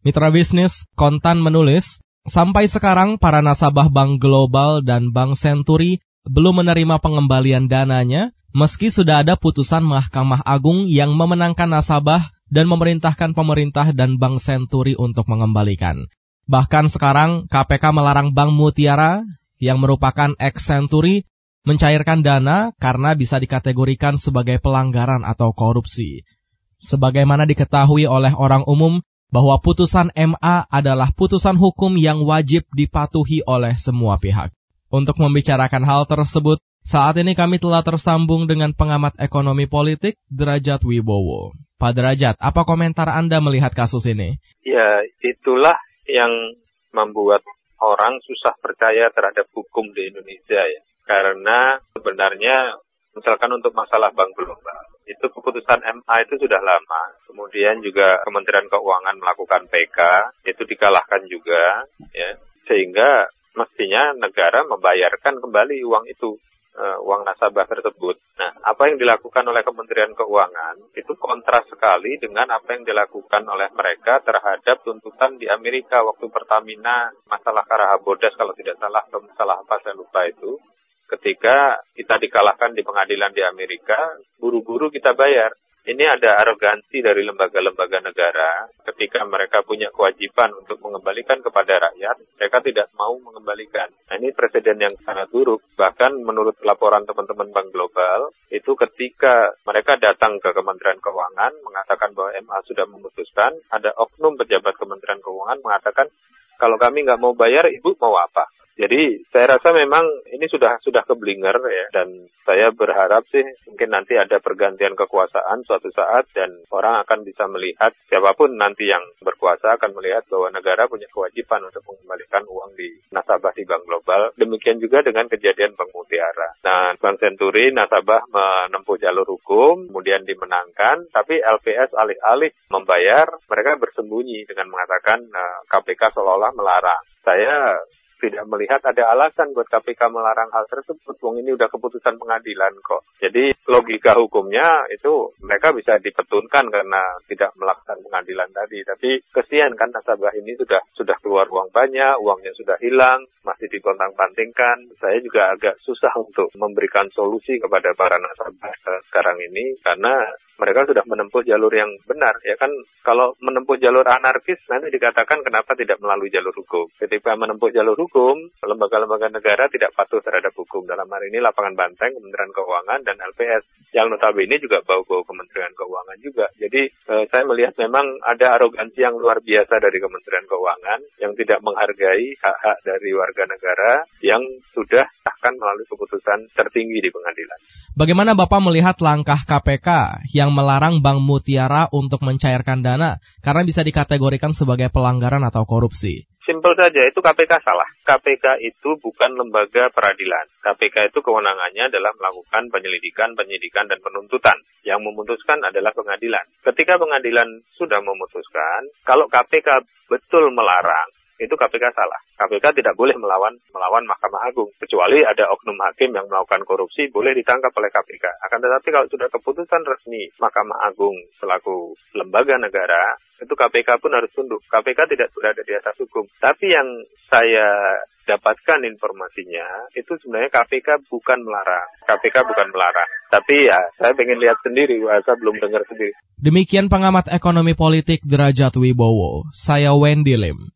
Mitra bisnis Kontan menulis, sampai sekarang para nasabah Bank Global dan Bank Senturi belum menerima pengembalian dananya, meski sudah ada putusan Mahkamah Agung yang memenangkan nasabah dan memerintahkan pemerintah dan Bank Senturi untuk mengembalikan. Bahkan sekarang KPK melarang Bank Mutiara yang merupakan ex Senturi mencairkan dana karena bisa dikategorikan sebagai pelanggaran atau korupsi. Sebagaimana diketahui oleh orang umum, bahwa putusan MA adalah putusan hukum yang wajib dipatuhi oleh semua pihak. Untuk membicarakan hal tersebut, saat ini kami telah tersambung dengan pengamat ekonomi politik Derajat Wibowo. Pak Derajat, apa komentar Anda melihat kasus ini? Ya, itulah yang membuat orang susah percaya terhadap hukum di Indonesia ya. Karena sebenarnya misalkan untuk masalah bank global, itu keputusan MA itu sudah lama. Kemudian juga Kementerian Keuangan melakukan PK, itu dikalahkan juga, ya. Sehingga mestinya negara membayarkan kembali uang itu, uh, uang nasabah tersebut. Nah, apa yang dilakukan oleh Kementerian Keuangan itu kontras sekali dengan apa yang dilakukan oleh mereka terhadap tuntutan di Amerika waktu Pertamina masalah Karahabodas kalau tidak salah atau masalah apa saya lupa itu ketika kita dikalahkan di pengadilan di Amerika, buru-buru kita bayar. Ini ada arogansi dari lembaga-lembaga negara ketika mereka punya kewajiban untuk mengembalikan kepada rakyat, mereka tidak mau mengembalikan. Nah, ini presiden yang sangat buruk. Bahkan menurut laporan teman-teman Bank Global, itu ketika mereka datang ke Kementerian Keuangan mengatakan bahwa MA sudah memutuskan, ada oknum pejabat Kementerian Keuangan mengatakan, kalau kami nggak mau bayar, ibu mau apa? Jadi saya rasa memang ini sudah sudah keblinger ya dan saya berharap sih mungkin nanti ada pergantian kekuasaan suatu saat dan orang akan bisa melihat siapa pun nanti yang berkuasa akan melihat bahwa negara punya kewajiban untuk mengembalikan uang di nasabah di bank global. Demikian juga dengan kejadian Bank Mutiara. Nah, Bank Senturi nasabah menempuh jalur hukum kemudian dimenangkan tapi LPS alih-alih membayar mereka bersembunyi dengan mengatakan uh, eh, KPK seolah-olah melarang. Saya tidak melihat ada alasan buat KPK melarang hal tersebut. Wong ini udah keputusan pengadilan kok. Jadi logika hukumnya itu mereka bisa dipetunkan karena tidak melakukan pengadilan tadi. Tapi kesian kan nasabah ini sudah sudah keluar uang banyak, uangnya sudah hilang, masih dikontang-pantingkan. Saya juga agak susah untuk memberikan solusi kepada para nasabah sekarang ini karena mereka sudah menempuh jalur yang benar. Ya kan kalau menempuh jalur anarkis nanti dikatakan kenapa tidak melalui jalur hukum. Ketika menempuh jalur hukum, lembaga-lembaga negara tidak patuh terhadap hukum. Dalam hari ini lapangan banteng, Kementerian Keuangan dan LPS yang notabene juga bau-bau Kementerian Keuangan juga. Jadi eh, saya melihat memang ada arogansi yang luar biasa dari Kementerian Keuangan yang tidak menghargai hak-hak dari warga negara yang sudah akan melalui keputusan tertinggi di pengadilan. Bagaimana Bapak melihat langkah KPK yang melarang Bank Mutiara untuk mencairkan dana karena bisa dikategorikan sebagai pelanggaran atau korupsi? Simpel saja, itu KPK salah. KPK itu bukan lembaga peradilan. KPK itu kewenangannya adalah melakukan penyelidikan, penyidikan, dan penuntutan. Yang memutuskan adalah pengadilan. Ketika pengadilan sudah memutuskan, kalau KPK betul melarang, itu KPK salah. KPK tidak boleh melawan melawan Mahkamah Agung kecuali ada oknum hakim yang melakukan korupsi boleh ditangkap oleh KPK. Akan tetapi kalau sudah keputusan resmi Mahkamah Agung selaku lembaga negara itu KPK pun harus tunduk. KPK tidak berada di atas hukum. Tapi yang saya dapatkan informasinya itu sebenarnya KPK bukan melarang. KPK bukan melarang. Tapi ya saya pengen lihat sendiri, saya belum dengar sendiri. Demikian pengamat ekonomi politik Derajat Wibowo. Saya Wendy Lim.